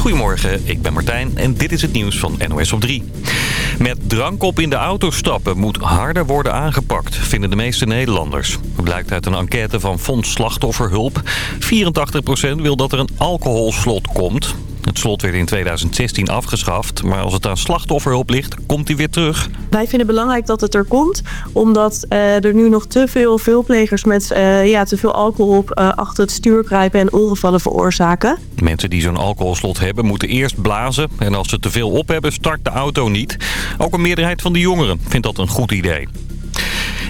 Goedemorgen, ik ben Martijn en dit is het nieuws van NOS op 3. Met drank op in de auto stappen moet harder worden aangepakt, vinden de meeste Nederlanders. Dat blijkt uit een enquête van Fonds Slachtofferhulp. 84% wil dat er een alcoholslot komt. Het slot werd in 2016 afgeschaft, maar als het aan slachtofferhulp ligt, komt hij weer terug. Wij vinden het belangrijk dat het er komt, omdat uh, er nu nog te veel veelplegers met uh, ja, te veel alcohol op, uh, achter het stuur kruipen en ongevallen veroorzaken. Mensen die zo'n alcoholslot hebben moeten eerst blazen en als ze te veel op hebben start de auto niet. Ook een meerderheid van de jongeren vindt dat een goed idee.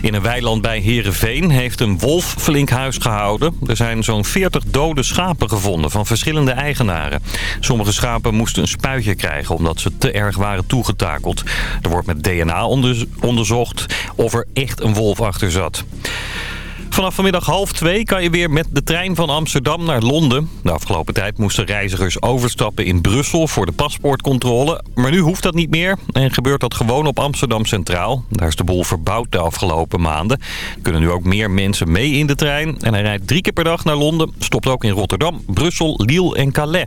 In een weiland bij Heerenveen heeft een wolf flink huis gehouden. Er zijn zo'n 40 dode schapen gevonden van verschillende eigenaren. Sommige schapen moesten een spuitje krijgen omdat ze te erg waren toegetakeld. Er wordt met DNA onderzocht of er echt een wolf achter zat. Vanaf vanmiddag half twee kan je weer met de trein van Amsterdam naar Londen. De afgelopen tijd moesten reizigers overstappen in Brussel voor de paspoortcontrole. Maar nu hoeft dat niet meer en gebeurt dat gewoon op Amsterdam Centraal. Daar is de boel verbouwd de afgelopen maanden. Er kunnen nu ook meer mensen mee in de trein. En hij rijdt drie keer per dag naar Londen. Stopt ook in Rotterdam, Brussel, Lille en Calais.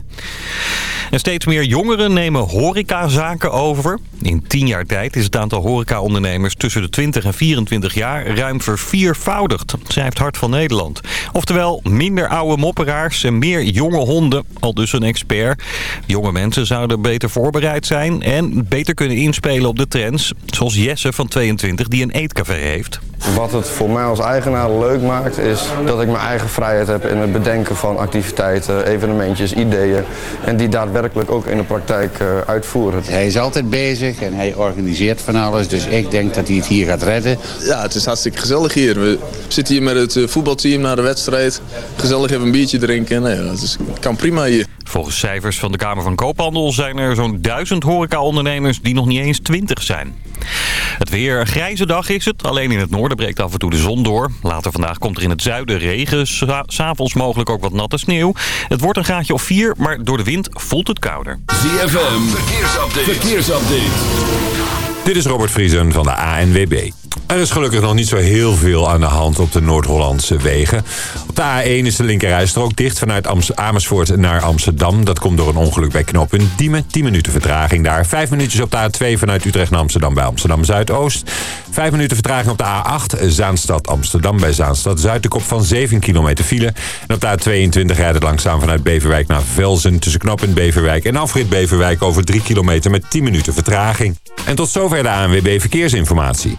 En steeds meer jongeren nemen horecazaken over. In tien jaar tijd is het aantal horecaondernemers tussen de 20 en 24 jaar ruim verviervoudigd schrijft Hart van Nederland. Oftewel minder oude mopperaars en meer jonge honden, al dus een expert. Jonge mensen zouden beter voorbereid zijn en beter kunnen inspelen op de trends. Zoals Jesse van 22 die een eetcafé heeft. Wat het voor mij als eigenaar leuk maakt is dat ik mijn eigen vrijheid heb in het bedenken van activiteiten, evenementjes, ideeën. En die daadwerkelijk ook in de praktijk uh, uitvoeren. Hij is altijd bezig en hij organiseert van alles. Dus ik denk dat hij het hier gaat redden. Ja, het is hartstikke gezellig hier. We zitten hier met het eh, voetbalteam na de wedstrijd. Gezellig even een biertje drinken. Nee, dat is, kan prima hier. Volgens cijfers van de Kamer van Koophandel zijn er zo'n duizend horecaondernemers die nog niet eens twintig zijn. Het weer, een grijze dag is het. Alleen in het noorden breekt af en toe de zon door. Later vandaag komt er in het zuiden regen. S'avonds mogelijk ook wat natte sneeuw. Het wordt een graadje of vier, maar door de wind voelt het kouder. ZFM, verkeersupdate. verkeersupdate. Dit is Robert Vriesen van de ANWB. Er is gelukkig nog niet zo heel veel aan de hand op de Noord-Hollandse wegen. Op de A1 is de linkerrijstrook dicht vanuit Amersfoort naar Amsterdam. Dat komt door een ongeluk bij knooppunt Diemen. 10 minuten vertraging daar. 5 minuutjes op de A2 vanuit Utrecht naar Amsterdam bij Amsterdam Zuidoost. 5 minuten vertraging op de A8 Zaanstad Amsterdam bij Zaanstad Zuid. Kop van 7 kilometer file. En op de A22 rijdt het langzaam vanuit Beverwijk naar Velzen. Tussen knooppunt Beverwijk en afrit Beverwijk over 3 kilometer met 10 minuten vertraging. En tot zover de ANWB Verkeersinformatie.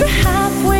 you're halfway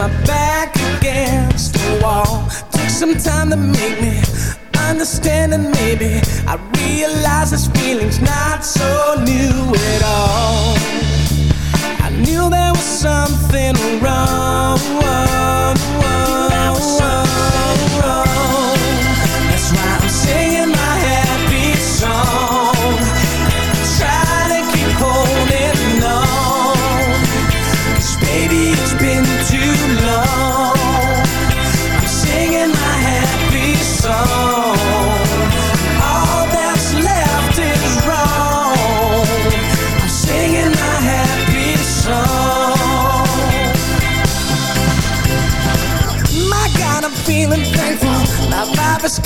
my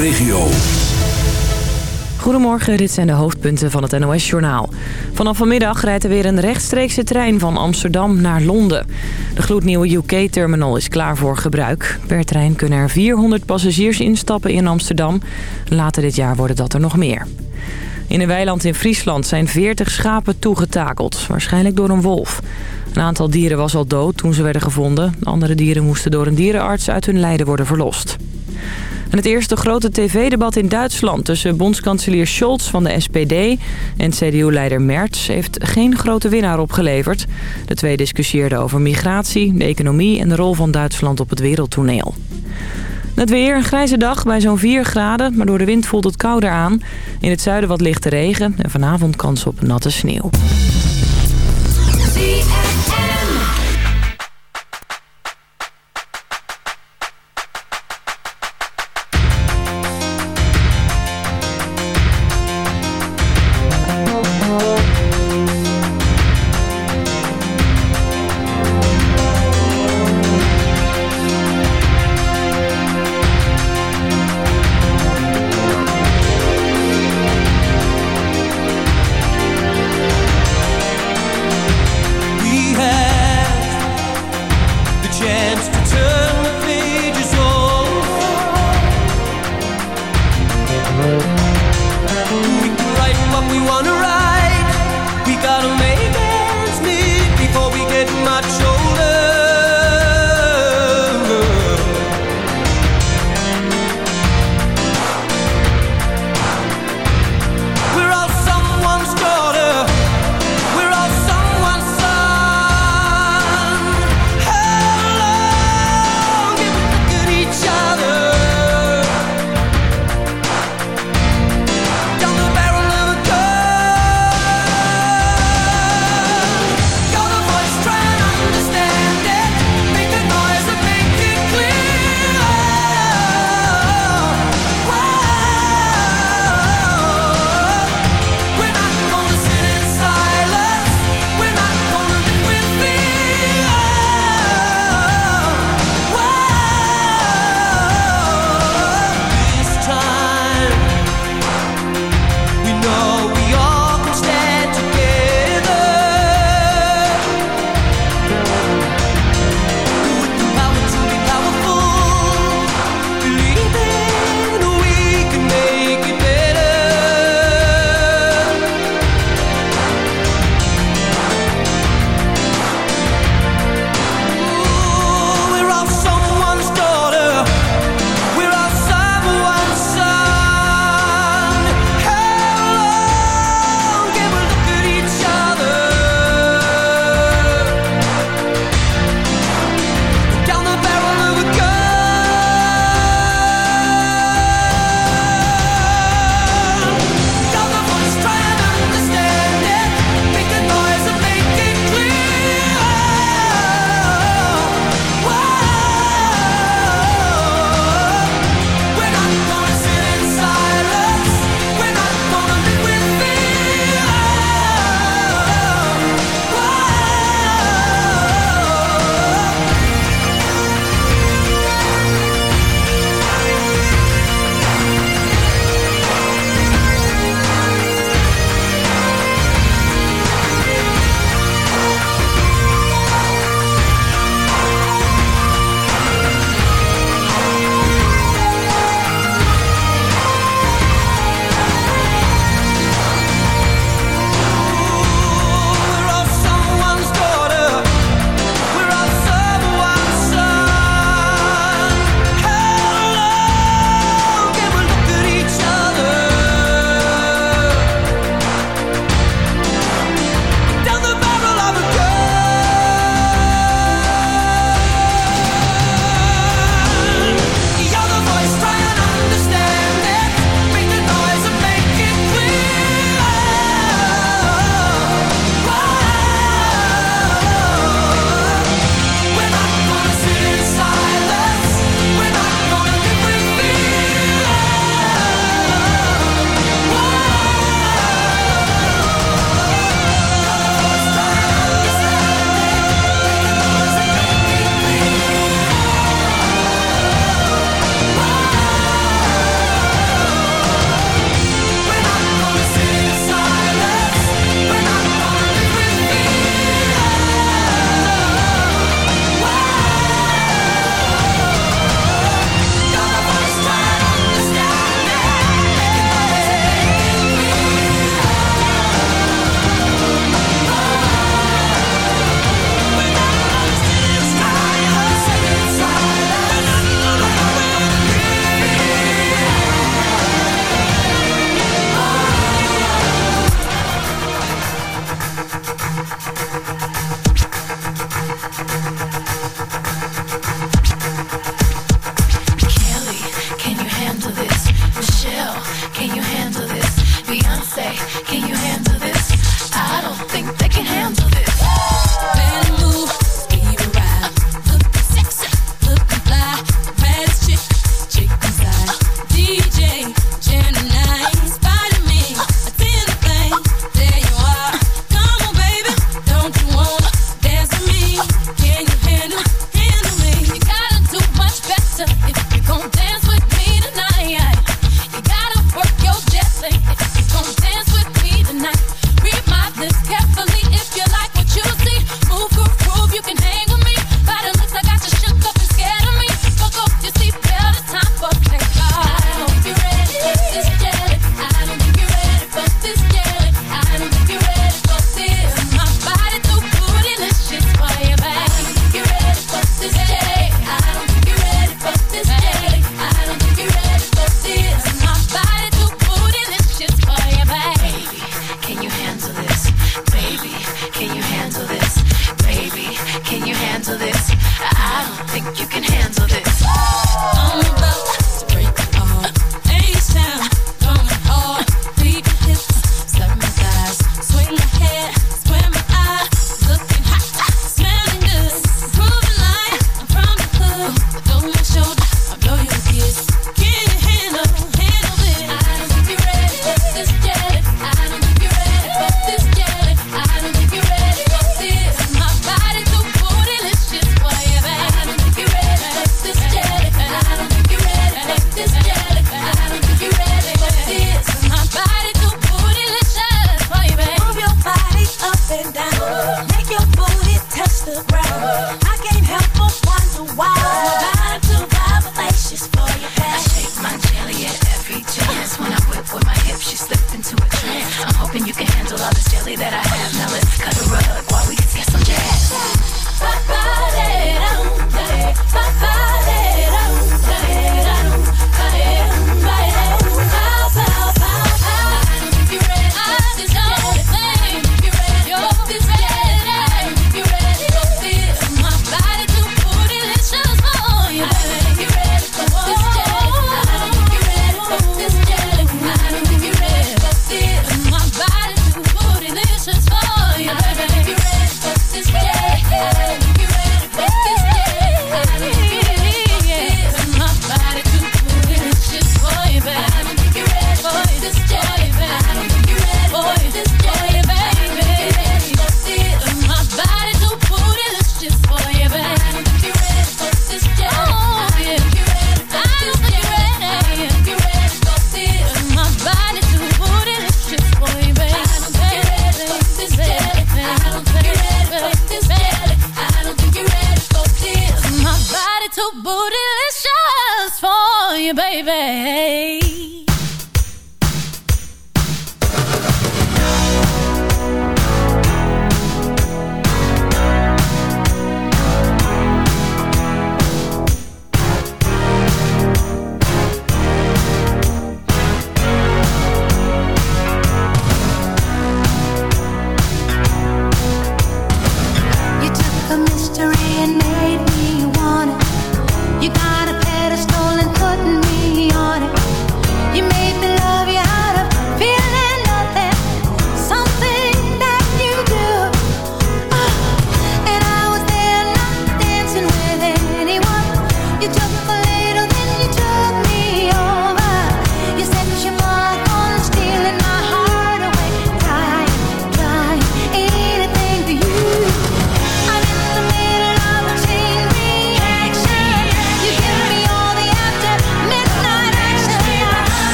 Regio. Goedemorgen, dit zijn de hoofdpunten van het NOS-journaal. Vanaf vanmiddag rijdt er weer een rechtstreekse trein van Amsterdam naar Londen. De gloednieuwe UK-terminal is klaar voor gebruik. Per trein kunnen er 400 passagiers instappen in Amsterdam. Later dit jaar worden dat er nog meer. In een weiland in Friesland zijn 40 schapen toegetakeld, waarschijnlijk door een wolf. Een aantal dieren was al dood toen ze werden gevonden. De andere dieren moesten door een dierenarts uit hun lijden worden verlost. En het eerste grote tv-debat in Duitsland tussen bondskanselier Scholz van de SPD en CDU-leider Merz heeft geen grote winnaar opgeleverd. De twee discussieerden over migratie, de economie en de rol van Duitsland op het wereldtoneel. Het weer, een grijze dag bij zo'n 4 graden, maar door de wind voelt het kouder aan. In het zuiden wat lichte regen en vanavond kans op natte sneeuw.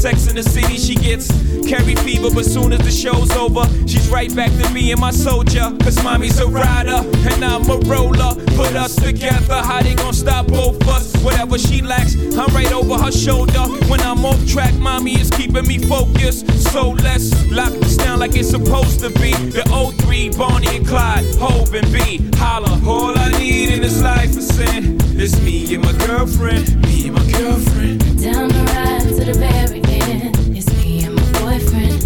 Sex in the city. She gets carry fever, but soon as the show's over, she's right back to me and my soldier. Cause mommy's a rider, and I'm a roller. Put us together, how they gon' stop both us? Whatever she lacks, I'm right over her shoulder. When I'm off track, mommy is keeping me focused. So let's lock this down like it's supposed to be. The 03, Bonnie and Clyde, Hove and B. Holla, all I need in this life is sin. It's me and my girlfriend, me and my girlfriend. Down the ride to the very end. It's me and my boyfriend.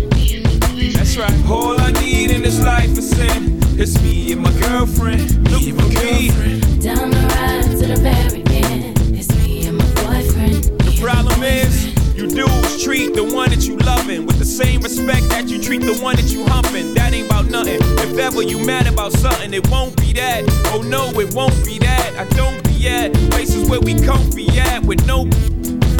That's right. All I need in this life is sin. It's me and my girlfriend. Me and my girlfriend. Down the ride to the very end. It's me and my boyfriend. The problem is, you dudes treat the one that you loving with the same respect that you treat the one that you humping. That ain't about nothing. If ever you mad about something, it won't be that. Oh no, it won't be that. I don't be at places where we comfy at with no.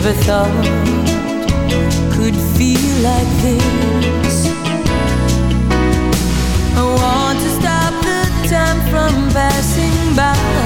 never thought could feel like this. I want to stop the time from passing by.